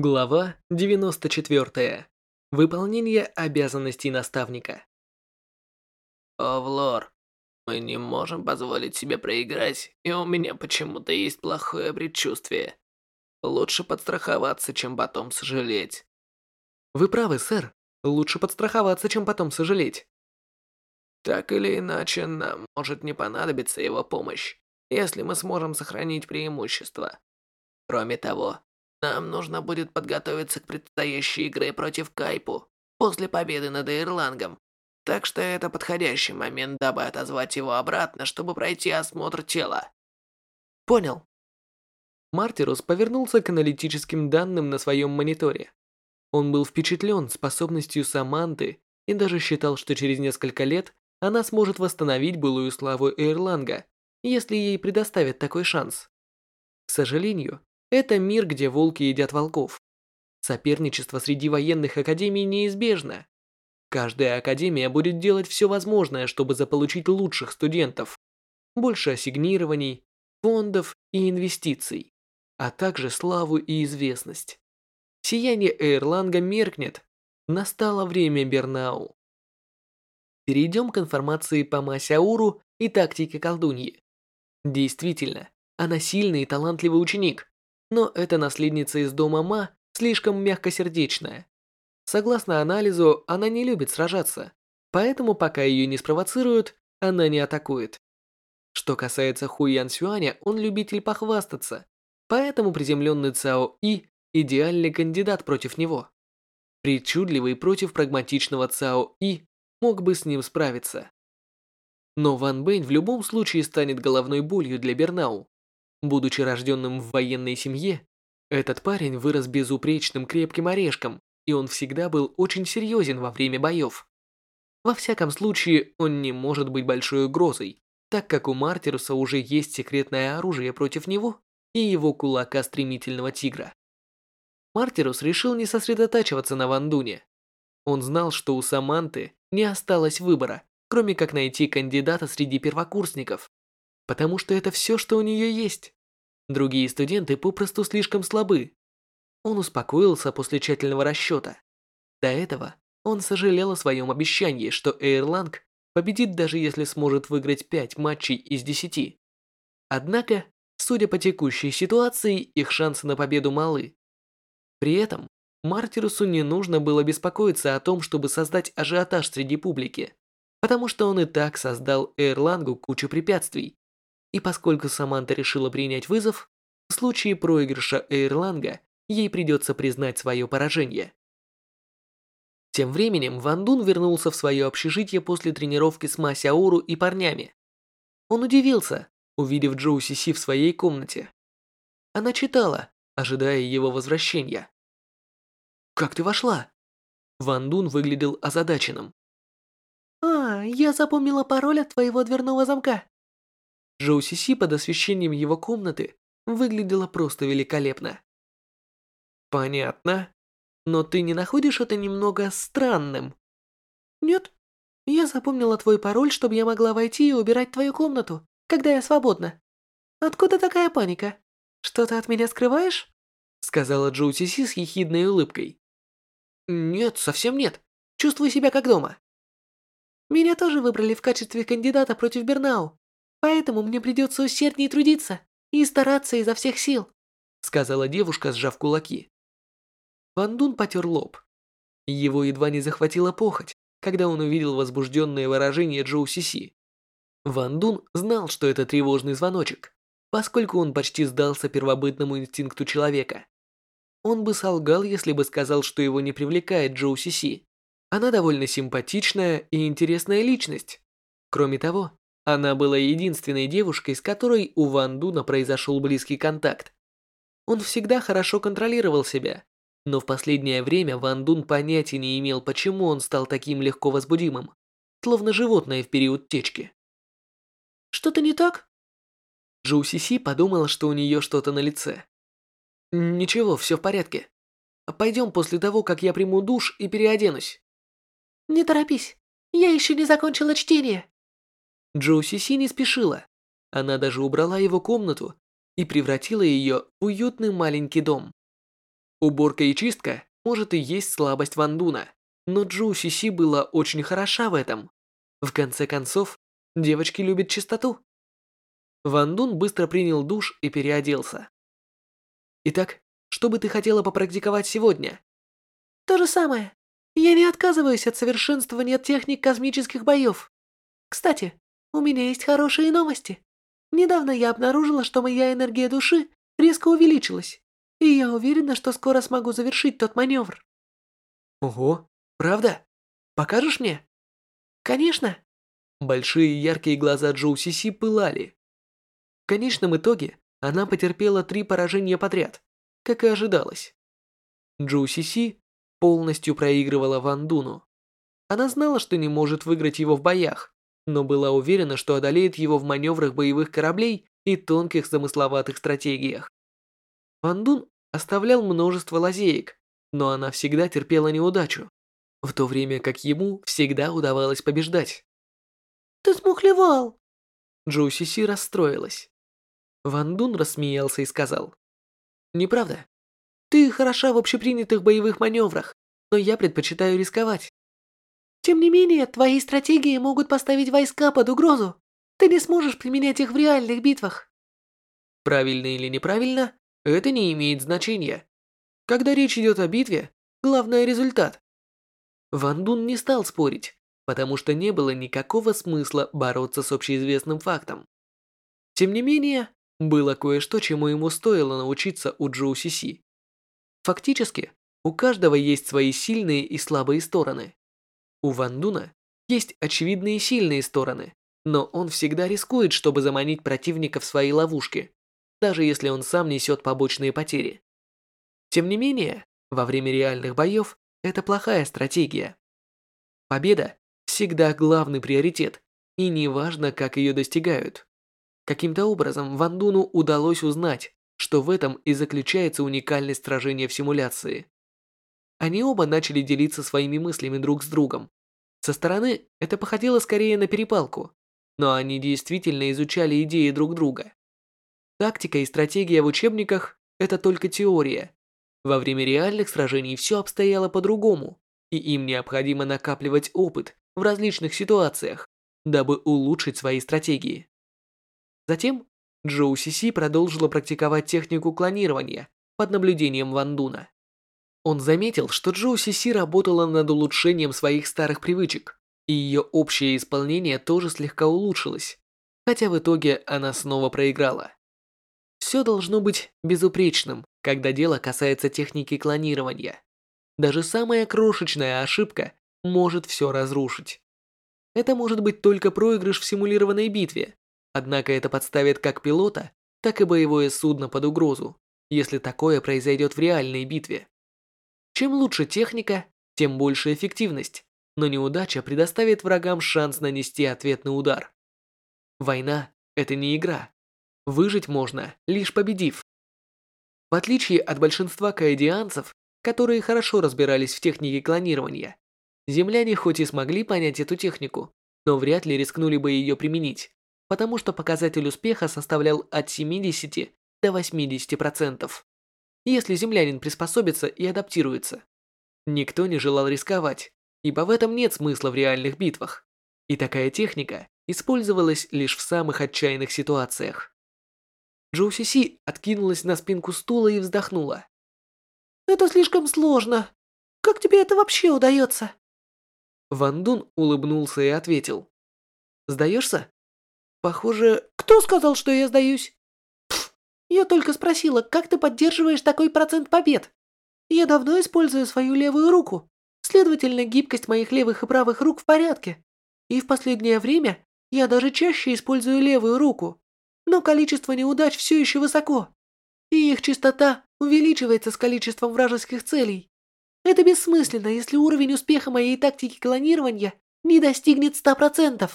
Глава 94. Выполнение обязанностей наставника. Овлор, мы не можем позволить себе проиграть, и у меня почему-то есть плохое предчувствие. Лучше подстраховаться, чем потом сожалеть. Вы правы, сэр. Лучше подстраховаться, чем потом сожалеть. Так или иначе, нам может не понадобиться его помощь, если мы сможем сохранить преимущество. Кроме того, нам нужно будет подготовиться к предстоящей игре против Кайпу после победы над Ирлангом. Так что это подходящий момент, дабы отозвать его обратно, чтобы пройти осмотр тела. Понял. Мартирус повернулся к аналитическим данным на своем мониторе. Он был впечатлен способностью Саманты и даже считал, что через несколько лет она сможет восстановить былую славу Эйрланга, если ей предоставят такой шанс. К сожалению, это мир, где волки едят волков. Соперничество среди военных академий неизбежно. Каждая академия будет делать все возможное, чтобы заполучить лучших студентов. Больше ассигнирований, фондов и инвестиций, а также славу и известность. Сияние Эйрланга меркнет. Настало время Бернау. Перейдем к информации по Масяуру и тактике колдуньи. Действительно, она сильный и талантливый ученик, но эта наследница из дома Ма слишком мягкосердечная. Согласно анализу, она не любит сражаться, поэтому пока ее не спровоцируют, она не атакует. Что касается Хуян Сюаня, он любитель похвастаться, поэтому приземленный Цао И – идеальный кандидат против него. Причудливый против прагматичного Цао И мог бы с ним справиться. Но Ван Бэнь в любом случае станет головной болью для Бернау. Будучи рожденным в военной семье, этот парень вырос безупречным крепким орешком, и он всегда был очень серьезен во время боев. Во всяком случае, он не может быть большой угрозой, так как у Мартируса уже есть секретное оружие против него и его кулака стремительного тигра. Мартирус решил не сосредотачиваться на Вандуне. Он знал, что у Саманты не осталось выбора, кроме как найти кандидата среди первокурсников потому что это все, что у нее есть. Другие студенты попросту слишком слабы. Он успокоился после тщательного расчета. До этого он сожалел о своем обещании, что Эйрланг победит даже если сможет выиграть 5 матчей из 10. Однако, судя по текущей ситуации, их шансы на победу малы. При этом, Мартирусу не нужно было беспокоиться о том, чтобы создать ажиотаж среди публики, потому что он и так создал Эйрлангу кучу препятствий, и поскольку Саманта решила принять вызов, в случае проигрыша Эйрланга ей придется признать свое поражение. Тем временем Ван Дун вернулся в свое общежитие после тренировки с Масяору и парнями. Он удивился, увидев Джоу Сиси в своей комнате. Она читала, ожидая его возвращения. «Как ты вошла?» Ван Дун выглядел озадаченным. «А, я запомнила пароль от твоего дверного замка. Джоу Сиси под освещением его комнаты выглядела просто великолепно. Понятно. Но ты не находишь это немного странным? Нет. Я запомнила твой пароль, чтобы я могла войти и убирать твою комнату, когда я свободна. Откуда такая паника? Что ты от меня скрываешь? Сказала Джоу Сиси с ехидной улыбкой. Нет, совсем нет. Чувствую себя как дома. Меня тоже выбрали в качестве кандидата против Бернау. Поэтому мне придется усерднее трудиться и стараться изо всех сил», сказала девушка, сжав кулаки. Ван Дун потер лоб. Его едва не захватила похоть, когда он увидел возбужденное выражение Джоу Сиси. Ван Дун знал, что это тревожный звоночек, поскольку он почти сдался первобытному инстинкту человека. Он бы солгал, если бы сказал, что его не привлекает Джоу Сиси. Она довольно симпатичная и интересная личность. Кроме того, она была единственной девушкой, с которой у Ван Дуна произошел близкий контакт. Он всегда хорошо контролировал себя, но в последнее время Ван Дун понятия не имел, почему он стал таким легко возбудимым, словно животное в период течки. «Что-то не так?» Джоу Сиси подумала, что у нее что-то на лице. «Ничего, все в порядке. Пойдем после того, как я приму душ и переоденусь». «Не торопись, я еще не закончила чтение». Джоу Сиси не спешила. Она даже убрала его комнату и превратила ее в уютный маленький дом. Уборка и чистка, может, и есть слабость Вандуна, но Джоу Сиси была очень хороша в этом. В конце концов, девочки любят чистоту. Ван Дун быстро принял душ и переоделся. Итак, что бы ты хотела попрактиковать сегодня? То же самое. Я не отказываюсь от совершенствования техник космических боев. Кстати, у меня есть хорошие новости. Недавно я обнаружила, что моя энергия души резко увеличилась, и я уверена, что скоро смогу завершить тот маневр. Ого, правда? Покажешь мне? Конечно. Большие яркие глаза Джоу Сиси пылали. В конечном итоге она потерпела три поражения подряд, как и ожидалось. Джоу Сиси полностью проигрывала Ван Дуну. Она знала, что не может выиграть его в боях, но была уверена, что одолеет его в маневрах боевых кораблей и тонких замысловатых стратегиях. Ван Дун оставлял множество лазеек, но она всегда терпела неудачу, в то время как ему всегда удавалось побеждать. «Ты смухлевал!» Джоу Сиси расстроилась. Ван Дун рассмеялся и сказал. «Неправда. Ты хороша в общепринятых боевых маневрах, но я предпочитаю рисковать. Тем не менее, твои стратегии могут поставить войска под угрозу. Ты не сможешь применять их в реальных битвах. Правильно или неправильно, это не имеет значения. Когда речь идет о битве, главное результат. Ван Дун не стал спорить, потому что не было никакого смысла бороться с общеизвестным фактом. Тем не менее, было кое-что, чему ему стоило научиться у Джоу Сиси. Фактически, у каждого есть свои сильные и слабые стороны. У Ван Дуна есть очевидные сильные стороны, но он всегда рискует, чтобы заманить противника в свои ловушки, даже если он сам несет побочные потери. Тем не менее, во время реальных боев это плохая стратегия. Победа всегда главный приоритет, и неважно, как ее достигают. Каким-то образом Ван Дуну удалось узнать, что в этом и заключается уникальность сражения в симуляции. Они оба начали делиться своими мыслями друг с другом. Со стороны это походило скорее на перепалку, но они действительно изучали идеи друг друга. Тактика и стратегия в учебниках – это только теория. Во время реальных сражений все обстояло по-другому, и им необходимо накапливать опыт в различных ситуациях, дабы улучшить свои стратегии. Затем Джоу Сиси продолжила практиковать технику клонирования под наблюдением Ван Дуна. Он заметил, что Джоу Сиси работала над улучшением своих старых привычек, и ее общее исполнение тоже слегка улучшилось, хотя в итоге она снова проиграла. Все должно быть безупречным, когда дело касается техники клонирования. Даже самая крошечная ошибка может все разрушить. Это может быть только проигрыш в симулированной битве, Однако это подставит как пилота, так и боевое судно под угрозу, если такое произойдет в реальной битве. Чем лучше техника, тем больше эффективность, но неудача предоставит врагам шанс нанести ответный удар. Война – это не игра. Выжить можно, лишь победив. В отличие от большинства каэдианцев, которые хорошо разбирались в технике клонирования, земляне хоть и смогли понять эту технику, но вряд ли рискнули бы ее применить потому что показатель успеха составлял от 70 до 80%, если землянин приспособится и адаптируется. Никто не желал рисковать, ибо в этом нет смысла в реальных битвах, и такая техника использовалась лишь в самых отчаянных ситуациях. Джоу Си откинулась на спинку стула и вздохнула. «Это слишком сложно. Как тебе это вообще удается?» Ван Дун улыбнулся и ответил. «Сдаешься?» Похоже, кто сказал, что я сдаюсь? Я только спросила, как ты поддерживаешь такой процент побед? Я давно использую свою левую руку. Следовательно, гибкость моих левых и правых рук в порядке. И в последнее время я даже чаще использую левую руку. Но количество неудач все еще высоко. И их частота увеличивается с количеством вражеских целей. Это бессмысленно, если уровень успеха моей тактики клонирования не достигнет 100%.